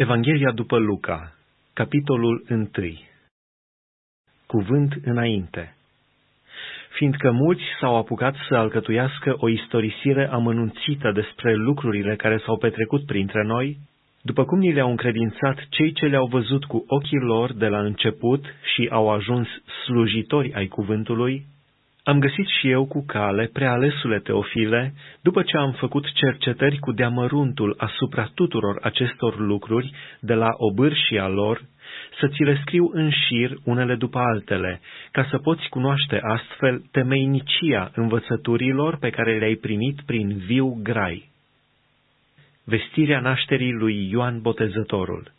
Evanghelia după Luca, capitolul 1 Cuvânt înainte. Fiindcă mulți s-au apucat să alcătuiască o istorisire amănunțită despre lucrurile care s-au petrecut printre noi, după cum ni le-au încredințat cei ce le-au văzut cu ochii lor de la început și au ajuns slujitori ai cuvântului, am găsit și eu cu cale, prealesule Teofile, după ce am făcut cercetări cu deamăruntul asupra tuturor acestor lucruri, de la obârșia lor, să ți le scriu în șir unele după altele, ca să poți cunoaște astfel temeinicia învățăturilor pe care le-ai primit prin viu grai. Vestirea nașterii lui Ioan Botezătorul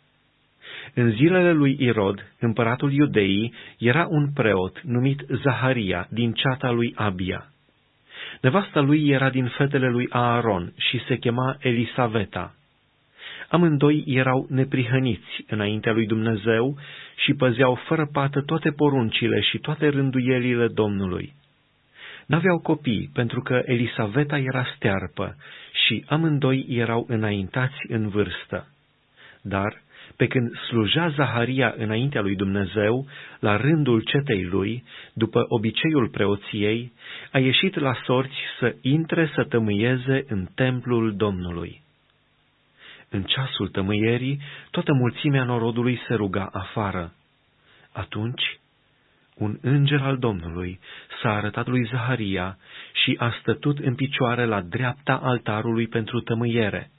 în zilele lui Irod, împăratul iudeii, era un preot numit Zaharia din ceata lui Abia. Nevasta lui era din fetele lui Aaron și se chema Elisaveta. Amândoi erau neprihăniți înaintea lui Dumnezeu și păzeau fără pată toate poruncile și toate rânduielile Domnului. N-aveau copii, pentru că Elisaveta era stearpă și amândoi erau înaintați în vârstă. Dar pe când sluja Zaharia înaintea lui Dumnezeu, la rândul cetei lui, după obiceiul preoției, a ieșit la sorți să intre să tămâieze în templul Domnului. În ceasul tămâierii, toată mulțimea norodului se ruga afară. Atunci, un înger al Domnului s-a arătat lui Zaharia și a stătut în picioare la dreapta altarului pentru tămâiere.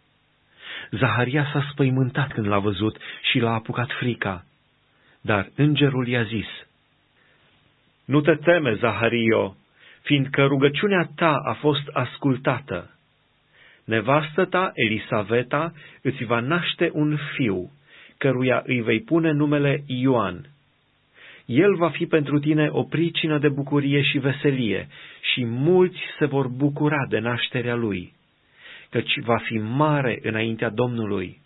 Zaharia s-a spăimântat când l-a văzut și l-a apucat frica. Dar îngerul i-a zis, Nu te teme, Zahario, fiindcă rugăciunea ta a fost ascultată. Nevastă ta, Elisaveta, îți va naște un fiu, căruia îi vei pune numele Ioan. El va fi pentru tine o pricină de bucurie și veselie, și mulți se vor bucura de nașterea lui căci va fi mare înaintea Domnului.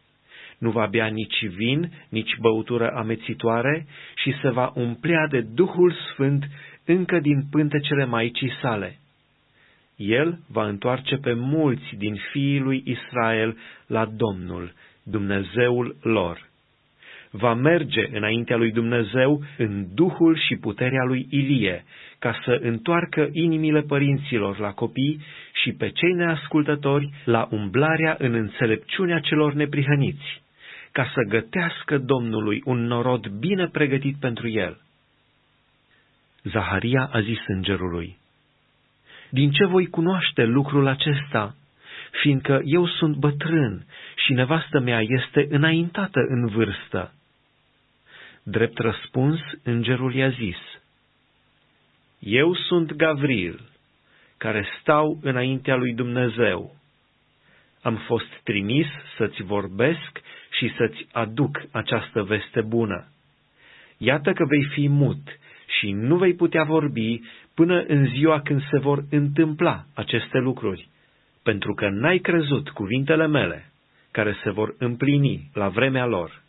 Nu va bea nici vin, nici băutură amețitoare și se va umplea de Duhul Sfânt încă din pântecele Maicii sale. El va întoarce pe mulți din fiii lui Israel la Domnul, Dumnezeul lor. Va merge înaintea lui Dumnezeu în duhul și puterea lui Ilie, ca să întoarcă inimile părinților la copii și pe cei neascultători la umblarea în înțelepciunea celor neprihăniți, ca să gătească Domnului un norod bine pregătit pentru el. Zaharia a zis îngerului, Din ce voi cunoaște lucrul acesta, fiindcă eu sunt bătrân și nevastă mea este înaintată în vârstă? Drept răspuns, îngerul i-a zis, Eu sunt Gavril, care stau înaintea lui Dumnezeu. Am fost trimis să-ți vorbesc și să-ți aduc această veste bună. Iată că vei fi mut și nu vei putea vorbi până în ziua când se vor întâmpla aceste lucruri, pentru că n-ai crezut cuvintele mele, care se vor împlini la vremea lor.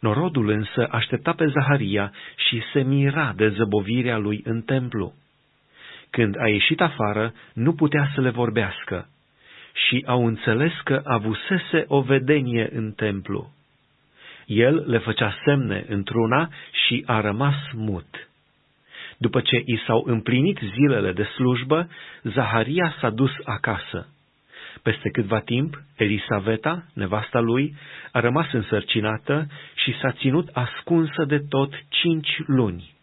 Norodul însă aștepta pe Zaharia și se mira de zăbovirea lui în templu. Când a ieșit afară, nu putea să le vorbească și au înțeles că avusese o vedenie în templu. El le făcea semne într-una și a rămas mut. După ce i s-au împlinit zilele de slujbă, Zaharia s-a dus acasă. Peste câtva timp, Elisaveta, nevasta lui, a rămas însărcinată și s-a ținut ascunsă de tot cinci luni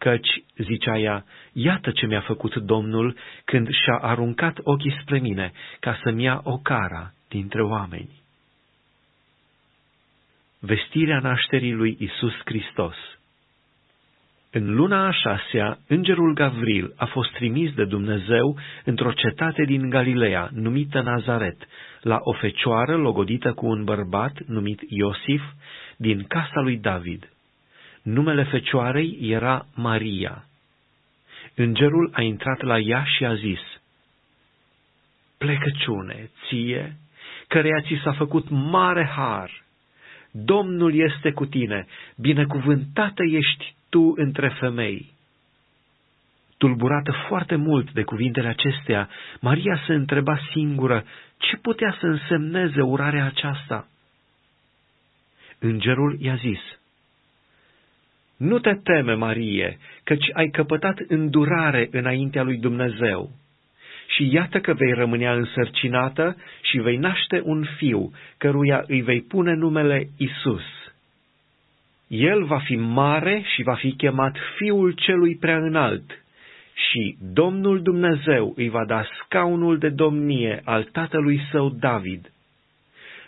căci, zicea ea, iată ce mi-a făcut Domnul când și-a aruncat ochii spre mine, ca să-mi ia o cara dintre oameni. Vestirea nașterii lui Isus Hristos În luna a șasea, îngerul Gavril a fost trimis de Dumnezeu într-o cetate din Galileea, numită Nazaret, la o fecioară logodită cu un bărbat numit Iosif, din casa lui David. Numele fecioarei era Maria. Îngerul a intrat la ea și a zis, Plecăciune, ție, căreia ți s-a făcut mare har, Domnul este cu tine, binecuvântată ești tu între femei. Tulburată foarte mult de cuvintele acestea, Maria se întreba singură ce putea să însemneze urarea aceasta. Îngerul i-a zis, Nu te teme, Marie, căci ai căpătat îndurare înaintea lui Dumnezeu. Și iată că vei rămânea însărcinată și vei naște un fiu, căruia îi vei pune numele Isus. El va fi mare și va fi chemat Fiul Celui Prea Înalt și Domnul Dumnezeu îi va da scaunul de domnie al tatălui său David.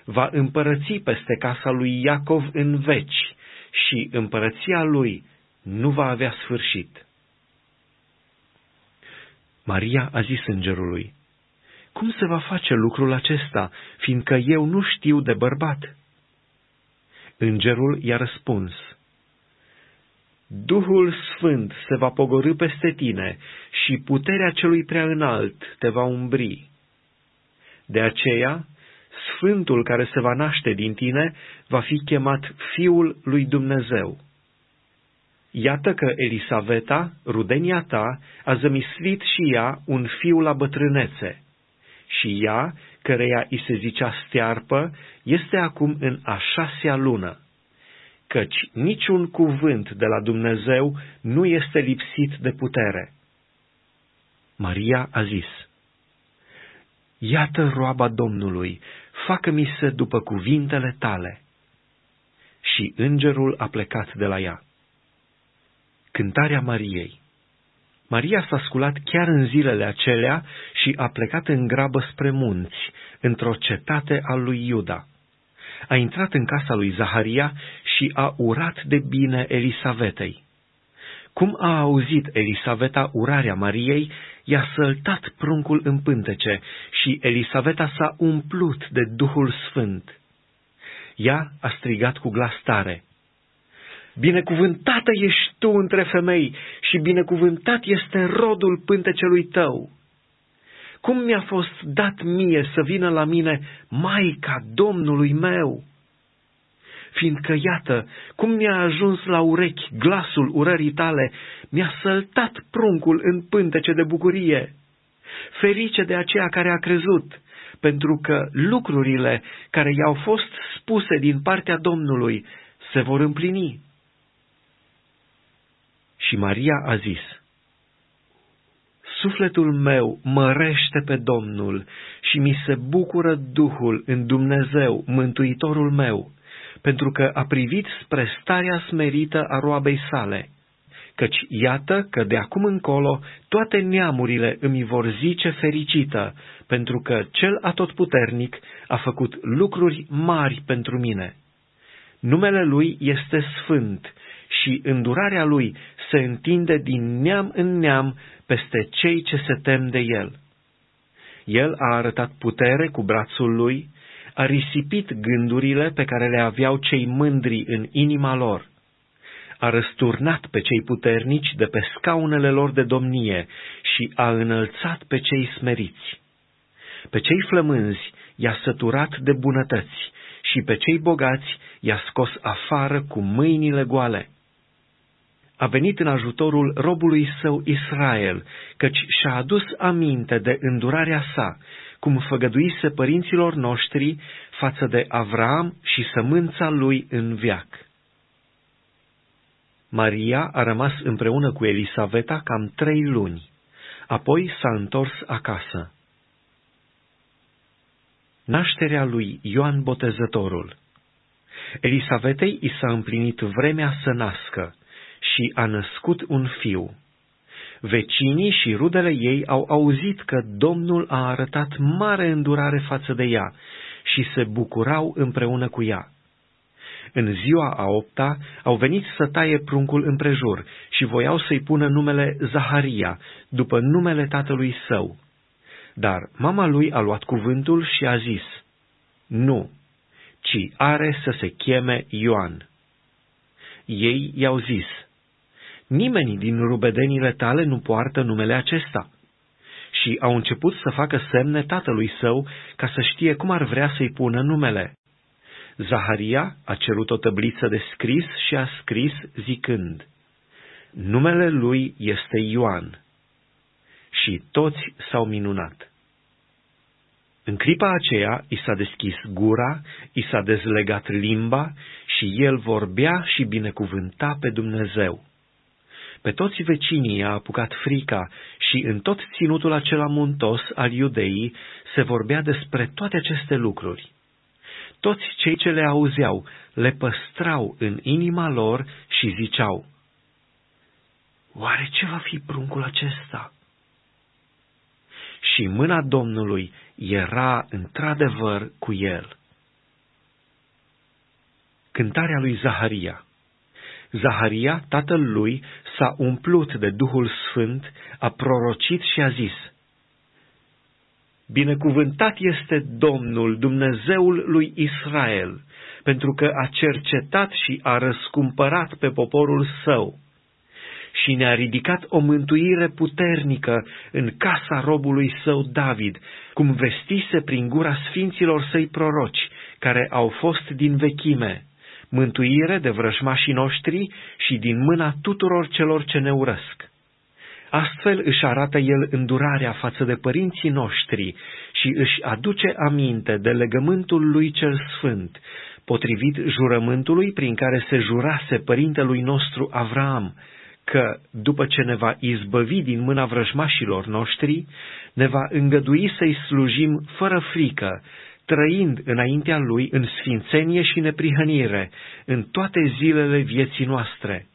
Va împărăți peste casa lui Iacov în veci și împărăția lui nu va avea sfârșit. Maria a zis îngerului, Cum se va face lucrul acesta, fiindcă eu nu știu de bărbat? Îngerul i-a răspuns, Duhul Sfânt se va pogorâ peste tine și puterea celui prea înalt te va umbri. De aceea, Sfântul care se va naște din tine va fi chemat Fiul lui Dumnezeu. Iată că Elisaveta, rudenia ta, a zămislit și ea un fiu la bătrânețe. Și ea, căreia îi se zicea stearpă, este acum în a șasea lună căci niciun cuvânt de la Dumnezeu nu este lipsit de putere. Maria a zis, Iată roaba Domnului, facă-mi se după cuvintele tale. Și îngerul a plecat de la ea. Cântarea Mariei Maria s-a sculat chiar în zilele acelea și a plecat în grabă spre munți, într-o cetate al lui Iuda a intrat în casa lui Zaharia și a urat de bine Elisavetei. Cum a auzit Elisaveta urarea Mariei, i-a săltat pruncul în pântece și Elisaveta s-a umplut de Duhul Sfânt. Ea a strigat cu glas tare, Binecuvântată ești tu între femei și binecuvântat este rodul pântecelui tău. Cum mi-a fost dat mie să vină la mine Maica Domnului meu? Fiindcă, iată, cum mi-a ajuns la urechi glasul urării tale, mi-a săltat pruncul în pântece de bucurie. Ferice de aceea care a crezut, pentru că lucrurile care i-au fost spuse din partea Domnului se vor împlini. Și Maria a zis, Sufletul meu mărește pe Domnul și mi se bucură Duhul în Dumnezeu, Mântuitorul meu, pentru că a privit spre starea smerită a roabei sale. Căci iată că de acum încolo toate neamurile îmi vor zice fericită, pentru că cel atotputernic a făcut lucruri mari pentru mine. Numele lui este sfânt și îndurarea lui se întinde din neam în neam peste cei ce se tem de el. El a arătat putere cu brațul lui, a risipit gândurile pe care le aveau cei mândri în inima lor, a răsturnat pe cei puternici de pe scaunele lor de domnie și a înălțat pe cei smeriți. Pe cei flămânzi i-a săturat de bunătăți și pe cei bogați i-a scos afară cu mâinile goale a venit în ajutorul robului său Israel, căci și-a adus aminte de îndurarea sa, cum făgăduise părinților noștri față de Avram și sămânța lui în viac. Maria a rămas împreună cu Elisaveta cam trei luni, apoi s-a întors acasă. Nașterea lui Ioan Botezătorul Elisavetei i s-a împlinit vremea să nască, și a născut un fiu. Vecinii și rudele ei au auzit că Domnul a arătat mare îndurare față de ea și se bucurau împreună cu ea. În ziua a opta au venit să taie pruncul împrejur și voiau să-i pună numele Zaharia, după numele tatălui său. Dar mama lui a luat cuvântul și a zis, Nu, ci are să se cheme Ioan. Ei i-au zis, nimeni din rubedenile tale nu poartă numele acesta. Și au început să facă semne tatălui său ca să știe cum ar vrea să-i pună numele. Zaharia a cerut o tăbliță de scris și a scris zicând, Numele lui este Ioan. Și toți s-au minunat. În clipa aceea i s-a deschis gura, i s-a dezlegat limba și el vorbea și binecuvânta pe Dumnezeu. Pe toți vecinii i-a apucat frica și în tot ținutul acela muntos al iudeii se vorbea despre toate aceste lucruri. Toți cei ce le auzeau le păstrau în inima lor și ziceau, Oare ce va fi pruncul acesta? Și mâna Domnului era într-adevăr cu el. Cântarea lui Zaharia Zaharia, tatăl lui, s-a umplut de Duhul Sfânt, a prorocit și a zis, Binecuvântat este Domnul, Dumnezeul lui Israel, pentru că a cercetat și a răscumpărat pe poporul său și ne-a ridicat o mântuire puternică în casa robului său David, cum vestise prin gura sfinților săi proroci, care au fost din vechime, mântuire de vrăjmașii noștri și din mâna tuturor celor ce ne urăsc. Astfel își arată el îndurarea față de părinții noștri și își aduce aminte de legământul lui cel sfânt, potrivit jurământului prin care se jurase părintelui nostru Avraam, că, după ce ne va izbăvi din mâna vrăjmașilor noștri, ne va îngădui să-i slujim fără frică, trăind înaintea Lui în sfințenie și neprihănire, în toate zilele vieții noastre.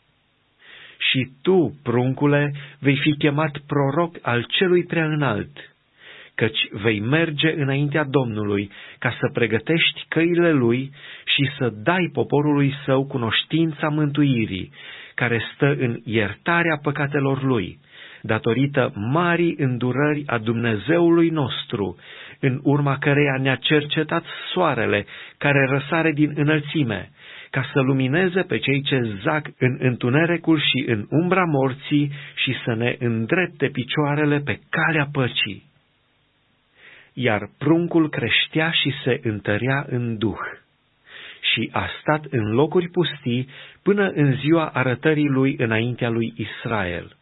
Și tu, pruncule, vei fi chemat proroc al celui prea înalt, căci vei merge înaintea Domnului ca să pregătești căile Lui și să dai poporului său cunoștința mântuirii, care stă în iertarea păcatelor Lui, datorită marii îndurări a Dumnezeului nostru, în urma căreia ne-a cercetat soarele care răsare din înălțime, ca să lumineze pe cei ce zac în întunericul și în umbra morții și să ne îndrepte picioarele pe calea păcii. Iar pruncul creștea și se întărea în duh și a stat în locuri pustii până în ziua arătării lui înaintea lui Israel.